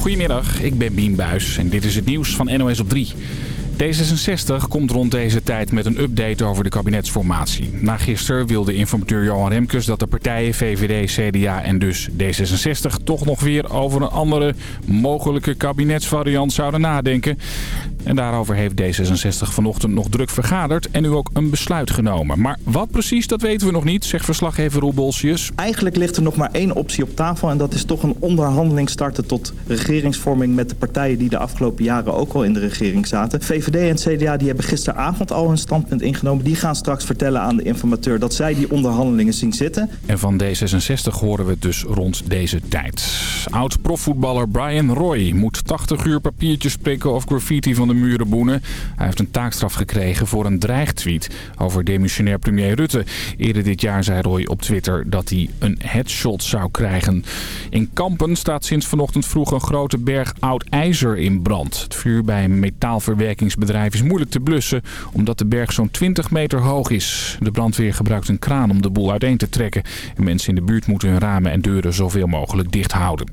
Goedemiddag, ik ben Bien Buis en dit is het nieuws van NOS op 3. D66 komt rond deze tijd met een update over de kabinetsformatie. Na gisteren wilde informateur Johan Remkes dat de partijen VVD, CDA en dus D66 toch nog weer over een andere mogelijke kabinetsvariant zouden nadenken. En daarover heeft D66 vanochtend nog druk vergaderd en nu ook een besluit genomen. Maar wat precies, dat weten we nog niet, zegt verslaggever Roel Bolsius. Eigenlijk ligt er nog maar één optie op tafel en dat is toch een onderhandeling starten tot regeringsvorming met de partijen die de afgelopen jaren ook al in de regering zaten. VVD en CDA die hebben gisteravond al hun standpunt ingenomen. Die gaan straks vertellen aan de informateur dat zij die onderhandelingen zien zitten. En van D66 horen we het dus rond deze tijd. Oud-profvoetballer Brian Roy moet 80 uur papiertjes prikken of graffiti van de muren boenen. Hij heeft een taakstraf gekregen voor een dreigtweet over demissionair premier Rutte. Eerder dit jaar zei Roy op Twitter dat hij een headshot zou krijgen. In Kampen staat sinds vanochtend vroeg een grote berg oud ijzer in brand. Het vuur bij een metaalverwerkingsbedrijf is moeilijk te blussen omdat de berg zo'n 20 meter hoog is. De brandweer gebruikt een kraan om de boel uiteen te trekken. En mensen in de buurt moeten hun ramen en deuren zoveel mogelijk dicht houden.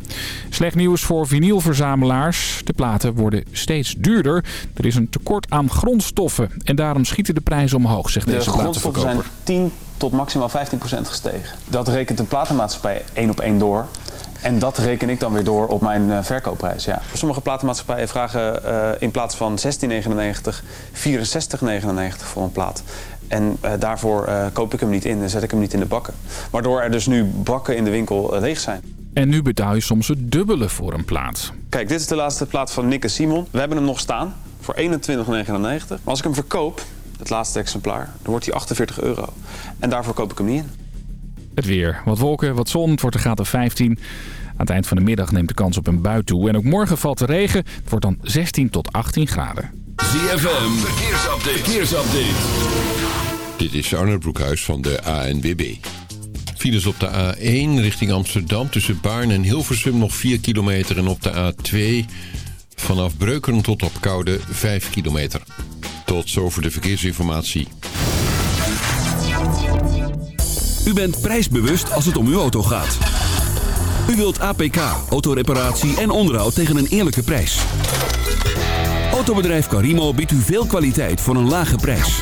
Slecht nieuws voor vinylverzamelaars. De platen worden steeds duurder. Er is een tekort aan grondstoffen en daarom schieten de prijzen omhoog, zegt deze platenverkoper. De grondstoffen zijn 10 tot maximaal 15 procent gestegen. Dat rekent de platenmaatschappij één op één door. En dat reken ik dan weer door op mijn uh, verkoopprijs. Ja. Sommige platenmaatschappijen vragen uh, in plaats van 16,99 64,99 voor een plaat. En uh, daarvoor koop ik hem niet in en zet ik hem niet in de bakken. Waardoor er dus nu bakken in de winkel leeg zijn. En nu betaal je soms het dubbele voor een plaat. Kijk, dit is de laatste plaat van Nick en Simon. We hebben hem nog staan voor 21,99. Maar als ik hem verkoop, het laatste exemplaar, dan wordt hij 48 euro. En daarvoor koop ik hem niet in. Het weer. Wat wolken, wat zon. Het wordt graad of 15. Aan het eind van de middag neemt de kans op een bui toe. En ook morgen valt de regen. Het wordt dan 16 tot 18 graden. ZFM, verkeersupdate. verkeersupdate. Dit is Arnold Broekhuis van de ANWB. Files op de A1 richting Amsterdam tussen Baarn en Hilversum nog 4 kilometer. En op de A2 vanaf Breukelen tot op Koude 5 kilometer. Tot zover de verkeersinformatie. U bent prijsbewust als het om uw auto gaat. U wilt APK, autoreparatie en onderhoud tegen een eerlijke prijs. Autobedrijf Carimo biedt u veel kwaliteit voor een lage prijs.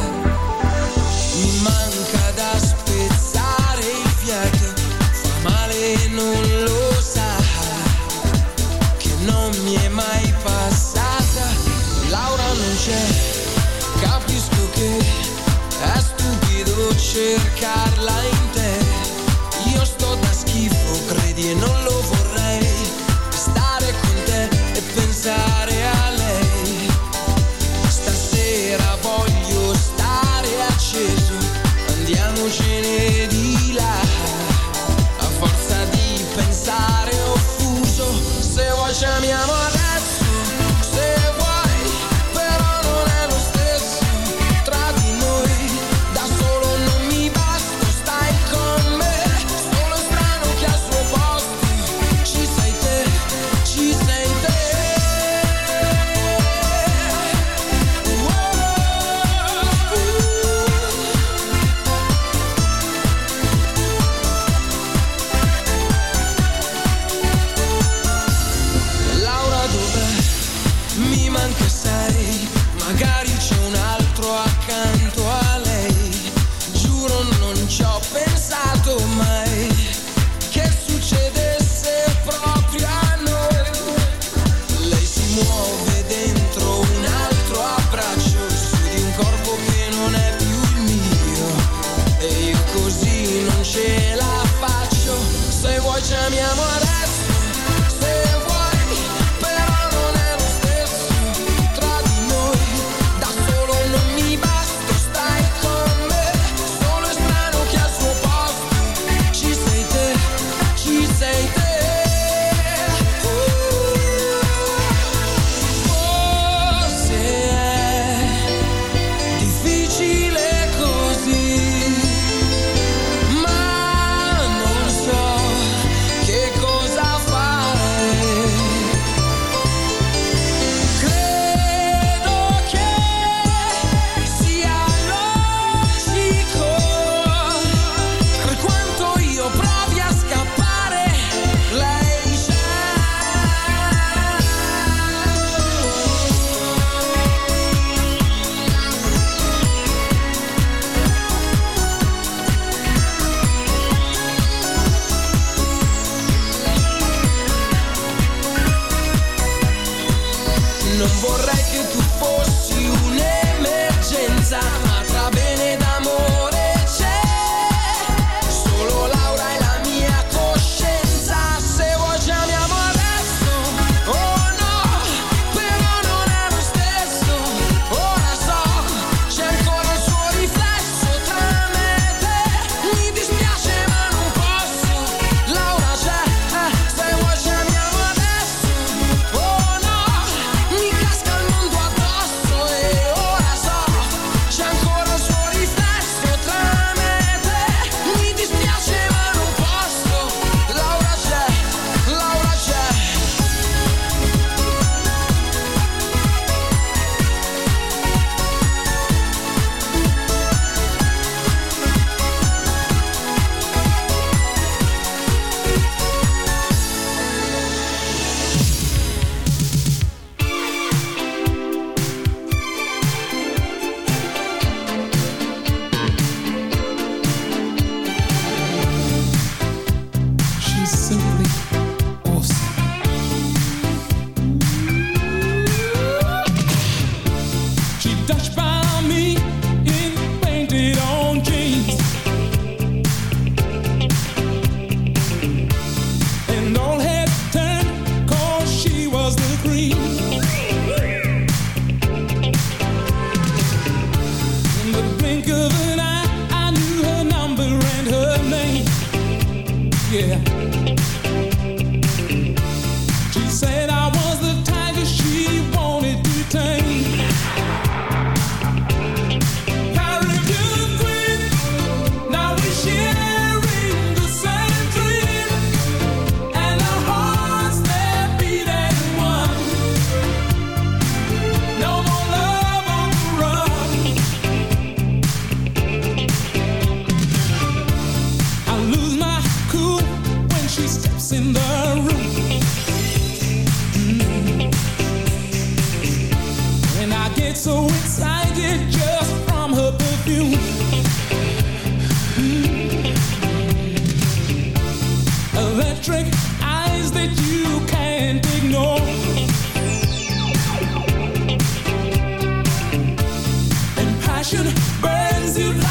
cercarla in passion burns you like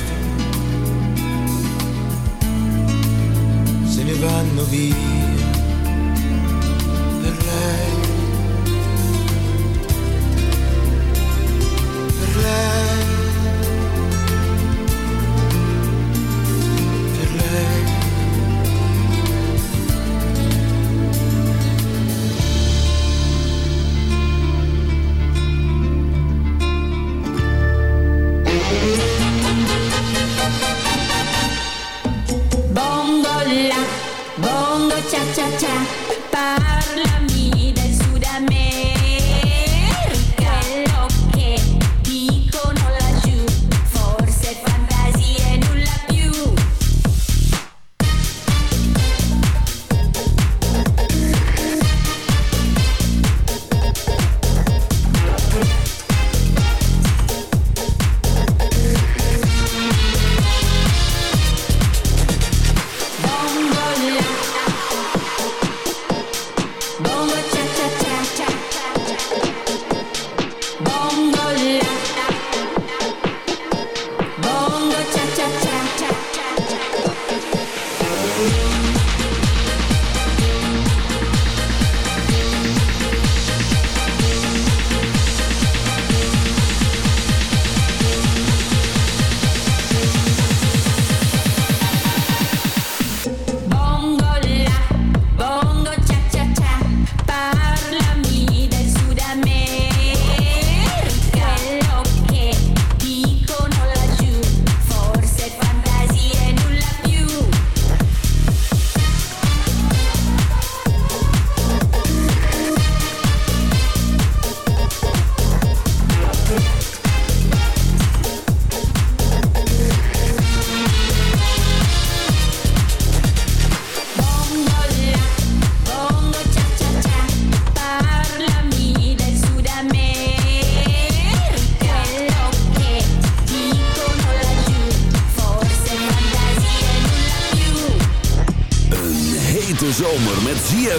vanno via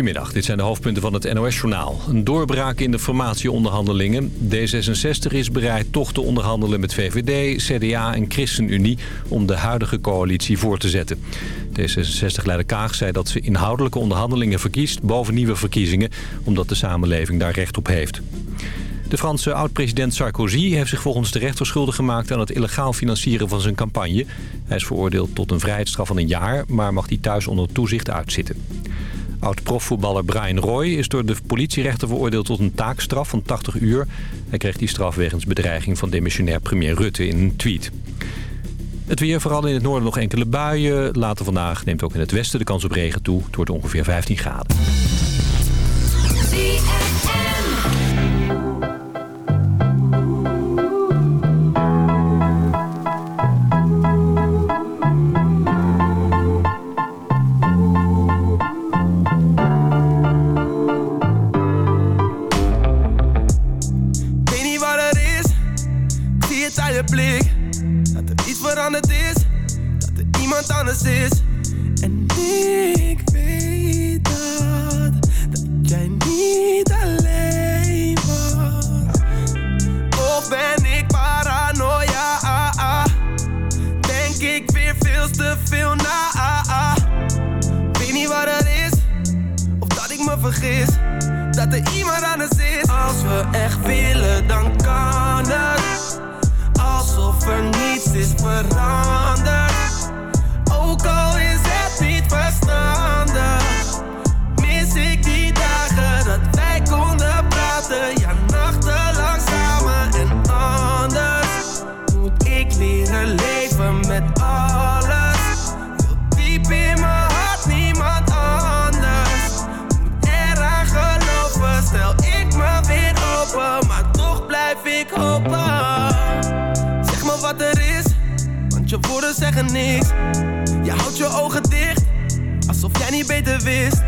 Goedemiddag, dit zijn de hoofdpunten van het NOS-journaal. Een doorbraak in de formatieonderhandelingen. D66 is bereid toch te onderhandelen met VVD, CDA en ChristenUnie... om de huidige coalitie voor te zetten. D66-leider Kaag zei dat ze inhoudelijke onderhandelingen verkiest... boven nieuwe verkiezingen, omdat de samenleving daar recht op heeft. De Franse oud-president Sarkozy heeft zich volgens de rechter schuldig gemaakt... aan het illegaal financieren van zijn campagne. Hij is veroordeeld tot een vrijheidsstraf van een jaar... maar mag die thuis onder toezicht uitzitten. Oud-profvoetballer Brian Roy is door de politierechter veroordeeld tot een taakstraf van 80 uur. Hij kreeg die straf wegens bedreiging van demissionair premier Rutte in een tweet. Het weer, vooral in het noorden nog enkele buien. Later vandaag neemt ook in het westen de kans op regen toe. Het wordt ongeveer 15 graden. blik. Dat er iets veranderd is. Dat er iemand anders is. En ik zeggen. Je houdt je ogen dicht, alsof jij niet beter wist.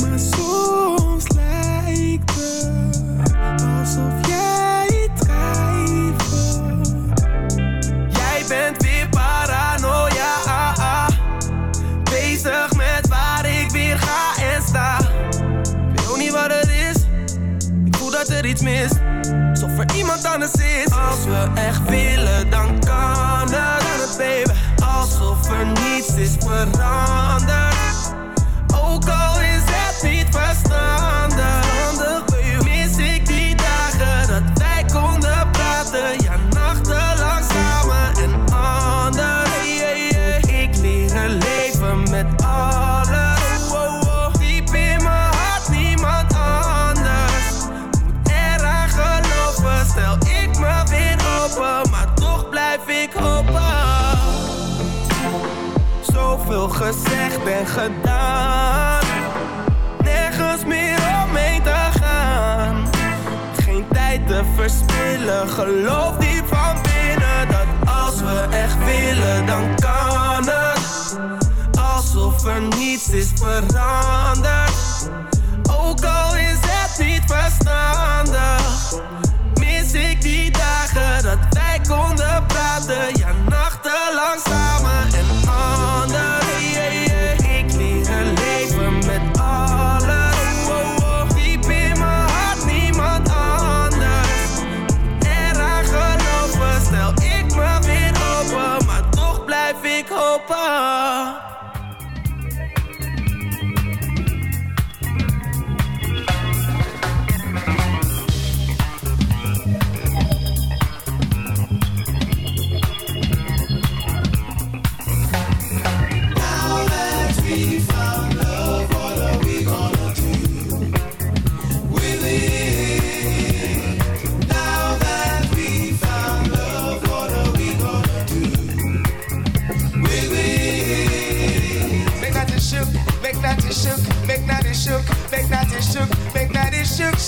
Maar soms lijkt het alsof jij drijft. Jij bent weer paranoia, ah, ah. bezig met waar ik weer ga en sta. Ik weet ook niet wat het is, ik voel dat er iets mist. Alsof er iemand anders is. Als we echt willen, dan kan het baby alsof er niets is veranderd. love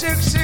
six, six.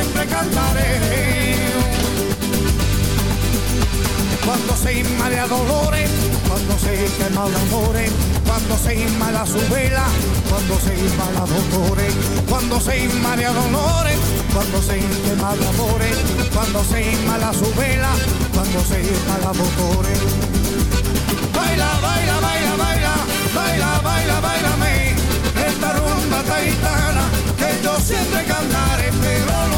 siempre cantaré. Cuando se inmala dolores, cuando se quema de amores, cuando se inmala su vela, cuando se inmala dolores, cuando se inmala dolores, cuando se quema de amores, cuando se inmala su vela, cuando se inmala dolores. Baila, baila, baila, baila, baila, baila, bailame, esta rumba taitana que yo siempre cantaré, pero no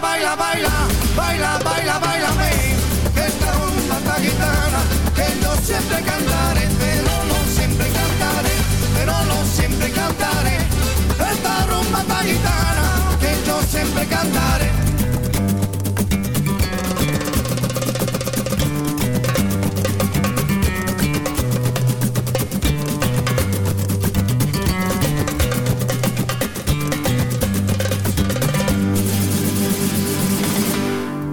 Baila, baila, baila, baila, baila, baila. Esta rumba esta gitana que yo siempre cantaré, pero no siempre cantaré, pero no siempre cantaré. Esta rumba esta gitana que yo siempre cantaré.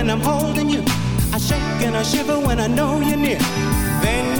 when I'm holding you. I shake and I shiver when I know you're near. Then